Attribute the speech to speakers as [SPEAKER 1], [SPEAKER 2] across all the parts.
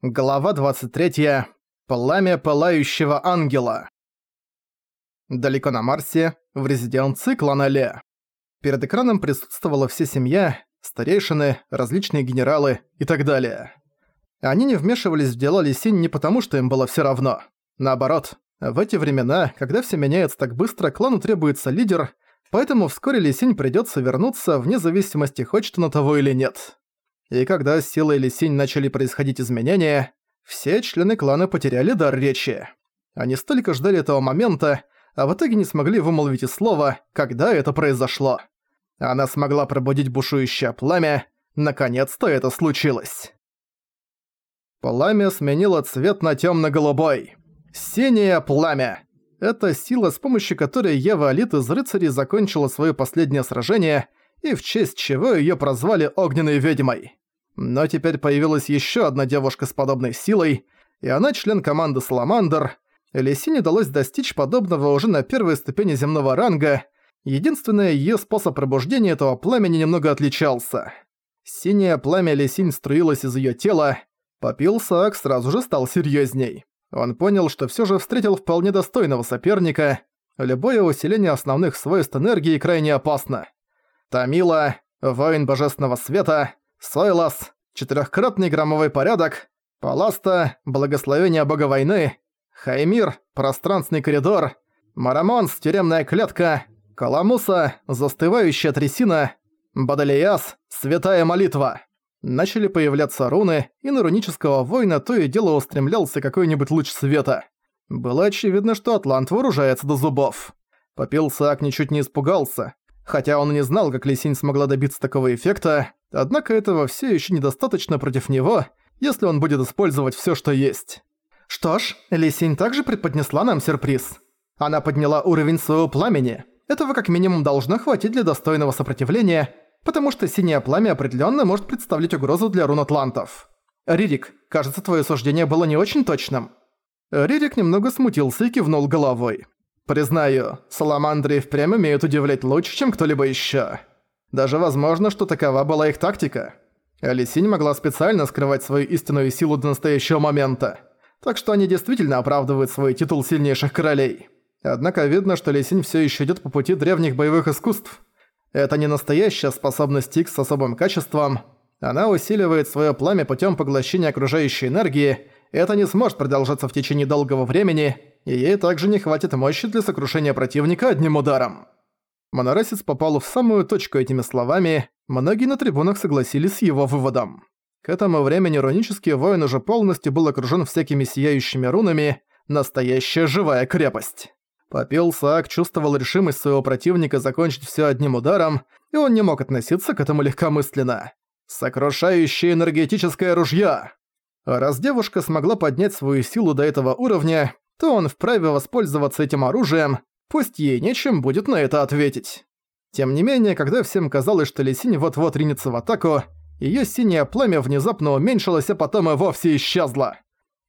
[SPEAKER 1] Глава 23. Пламя пылающего ангела. Далеко на Марсе, в резиденции клана Ле. Перед экраном присутствовала вся семья, старейшины, различные генералы и так далее. Они не вмешивались в дела Лисинь не потому, что им было всё равно. Наоборот, в эти времена, когда все меняется так быстро, клану требуется лидер, поэтому вскоре Лисинь придётся вернуться вне зависимости, хочет она того или нет. И когда с силой Лисинь начали происходить изменения, все члены клана потеряли дар речи. Они столько ждали этого момента, а в итоге не смогли вымолвить и слова, когда это произошло. Она смогла пробудить бушующее пламя. Наконец-то это случилось. Пламя сменило цвет на тёмно-голубой. Синее пламя. Это сила, с помощью которой Ева Алит из рыцарей закончила своё последнее сражение, и в честь чего её прозвали Огненной Ведьмой. Но теперь появилась ещё одна девушка с подобной силой, и она член команды Саламандр. Лисине удалось достичь подобного уже на первой ступени земного ранга. Единственное, её способ пробуждения этого пламени немного отличался. Синее пламя Лисинь струилось из её тела. Попил Саак сразу же стал серьёзней. Он понял, что всё же встретил вполне достойного соперника. Любое усиление основных свойств энергии крайне опасно. Тамила, воин божественного света, Сойлас, четырехкратный громовой порядок, Паласта, благословение бога войны, Хаймир, пространственный коридор, Марамонс, тюремная клетка, Каламуса, застывающая трясина, Бадалияс, святая молитва. Начали появляться руны, и на рунического воина то и дело устремлялся какой-нибудь луч света. Было очевидно, что Атлант вооружается до зубов. Попил Саак ничуть не испугался, хотя он и не знал, как Лисинь смогла добиться такого эффекта, Однако этого все еще недостаточно против него, если он будет использовать все, что есть. Что ж, Лисинь также преподнесла нам сюрприз. Она подняла уровень своего пламени. Этого как минимум должно хватить для достойного сопротивления, потому что синее пламя определенно может представлять угрозу для рун атлантов. Ририк, кажется, твое суждение было не очень точным. Ририк немного смутился и кивнул головой. Признаю, саламандры впрямь умеют удивлять лучше, чем кто-либо еще. Даже возможно, что такова была их тактика. Алисинь могла специально скрывать свою истинную силу до настоящего момента. Так что они действительно оправдывают свой титул сильнейших королей. Однако видно, что Лисинь все еще идет по пути древних боевых искусств. Это не настоящая способность Икс с особым качеством. Она усиливает свое пламя путем поглощения окружающей энергии, и это не сможет продолжаться в течение долгого времени, и ей также не хватит мощи для сокрушения противника одним ударом. Монорасец попал в самую точку этими словами, многие на трибунах согласились с его выводом. К этому времени рунический воин уже полностью был окружен всякими сияющими рунами, настоящая живая крепость. Попил Саак чувствовал решимость своего противника закончить все одним ударом, и он не мог относиться к этому легкомысленно. Сокрушающее энергетическое ружье! Раз девушка смогла поднять свою силу до этого уровня, то он вправе воспользоваться этим оружием, Пусть ей нечем будет на это ответить. Тем не менее, когда всем казалось, что Лисинь вот-вот ринется в атаку, её синее пламя внезапно уменьшилось, а потом и вовсе исчезло.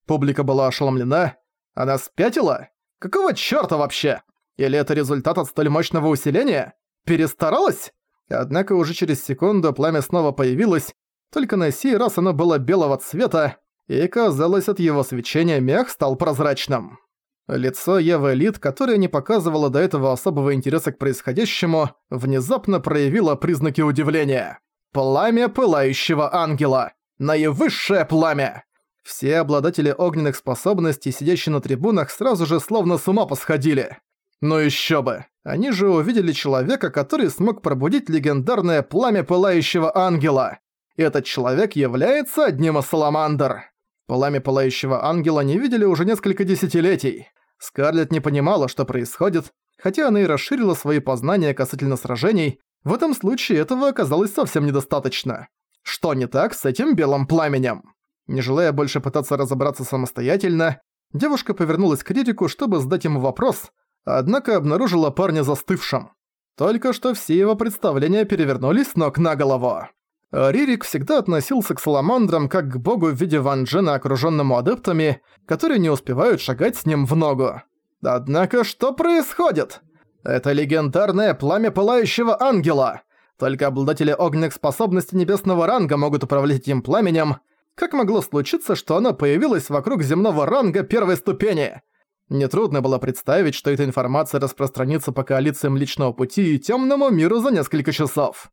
[SPEAKER 1] Публика была ошеломлена. Она спятила? Какого чёрта вообще? Или это результат от столь мощного усиления? Перестаралась? Однако уже через секунду пламя снова появилось, только на сей раз оно было белого цвета, и казалось, от его свечения мех стал прозрачным. Лицо Евы Лид, которое не показывало до этого особого интереса к происходящему, внезапно проявило признаки удивления. Пламя пылающего ангела. Наивысшее пламя! Все обладатели огненных способностей, сидящие на трибунах, сразу же словно с ума посходили. Ну ещё бы. Они же увидели человека, который смог пробудить легендарное пламя пылающего ангела. Этот человек является одним из саламандр. Пламя пылающего ангела не видели уже несколько десятилетий. Скарлетт не понимала, что происходит, хотя она и расширила свои познания касательно сражений, в этом случае этого оказалось совсем недостаточно. Что не так с этим белым пламенем? Не желая больше пытаться разобраться самостоятельно, девушка повернулась к Ририку, чтобы задать ему вопрос, однако обнаружила парня застывшим. Только что все его представления перевернулись с ног на голову. Ририк всегда относился к саламандрам как к богу в виде Ван Джена, окружённому адептами, которые не успевают шагать с ним в ногу. Однако что происходит? Это легендарное пламя пылающего ангела. Только обладатели огненных способностей небесного ранга могут управлять этим пламенем. Как могло случиться, что она появилась вокруг земного ранга первой ступени? Нетрудно было представить, что эта информация распространится по коалициям личного пути и темному миру за несколько часов.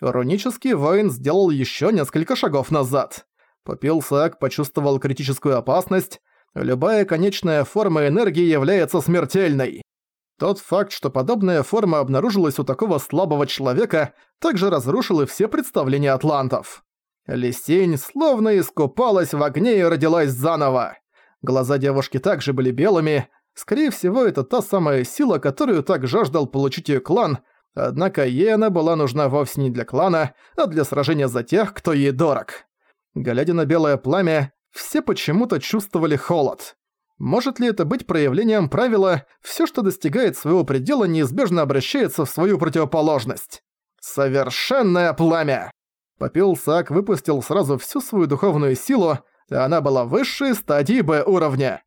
[SPEAKER 1] Рунический воин сделал еще несколько шагов назад. Попил Сак почувствовал критическую опасность. Любая конечная форма энергии является смертельной. Тот факт, что подобная форма обнаружилась у такого слабого человека, также разрушил и все представления атлантов. Лисень словно искупалась в огне и родилась заново. Глаза девушки также были белыми. Скорее всего, это та самая сила, которую так жаждал получить ее клан, однако ей она была нужна вовсе не для клана, а для сражения за тех, кто ей дорог. Глядя на белое пламя, все почему-то чувствовали холод. Может ли это быть проявлением правила «всё, что достигает своего предела, неизбежно обращается в свою противоположность»? Совершенное пламя! Попил Сак выпустил сразу всю свою духовную силу, она была высшей стадии Б уровня.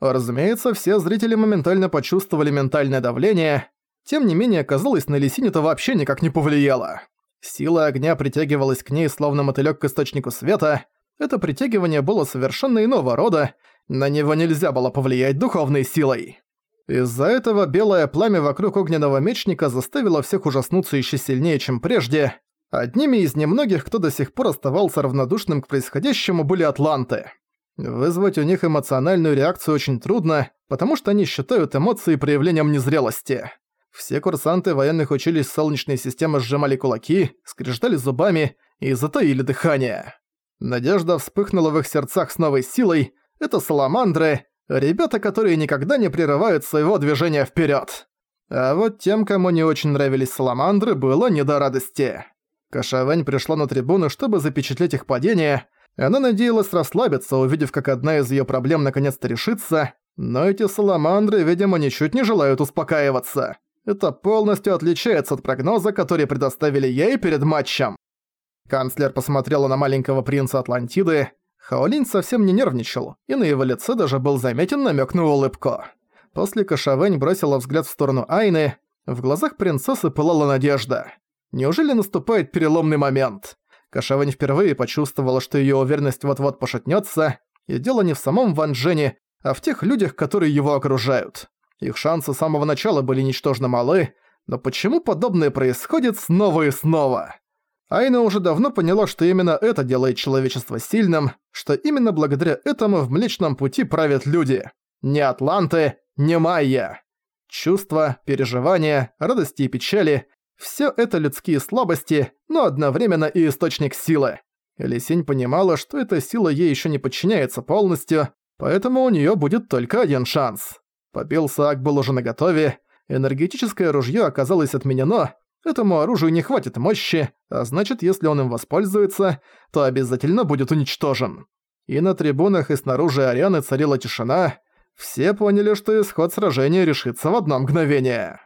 [SPEAKER 1] Разумеется, все зрители моментально почувствовали ментальное давление, тем не менее, казалось, на Лисине это вообще никак не повлияло. Сила огня притягивалась к ней, словно мотылёк к источнику света. Это притягивание было совершенно иного рода, на него нельзя было повлиять духовной силой. Из-за этого белое пламя вокруг огненного мечника заставило всех ужаснуться ещё сильнее, чем прежде. Одними из немногих, кто до сих пор оставался равнодушным к происходящему, были атланты. Вызвать у них эмоциональную реакцию очень трудно, потому что они считают эмоции проявлением незрелости. Все курсанты военных училищ Солнечной системы сжимали кулаки, скрежетали зубами и затаили дыхание. Надежда вспыхнула в их сердцах с новой силой. Это саламандры, ребята, которые никогда не прерывают своего движения вперед. А вот тем, кому не очень нравились саламандры, было не до радости. Кашавэнь пришла на трибуну, чтобы запечатлеть их падение. Она надеялась расслабиться, увидев, как одна из её проблем наконец-то решится, но эти саламандры, видимо, ничуть не желают успокаиваться. Это полностью отличается от прогноза, который предоставили ей перед матчем. Канцлер посмотрела на маленького принца Атлантиды. Хаолинь совсем не нервничал, и на его лице даже был заметен намёк на улыбку. После Кашавэнь бросила взгляд в сторону Айны, в глазах принцессы пылала надежда. Неужели наступает переломный момент? Кашавань впервые почувствовала, что её уверенность вот-вот пошатнётся, и дело не в самом Ван Джене, а в тех людях, которые его окружают. Их шансы с самого начала были ничтожно малы, но почему подобное происходит снова и снова? Айна уже давно поняла, что именно это делает человечество сильным, что именно благодаря этому в Млечном Пути правят люди. Не атланты, не майя. Чувства, переживания, радости и печали Всё это людские слабости, но одновременно и источник силы. Лисень понимала, что эта сила ей ещё не подчиняется полностью, поэтому у неё будет только один шанс. Попил Саак был уже наготове, энергетическое ружьё оказалось отменено, этому оружию не хватит мощи, а значит, если он им воспользуется, то обязательно будет уничтожен. И на трибунах и снаружи арены царила тишина, все поняли, что исход сражения решится в одно мгновение.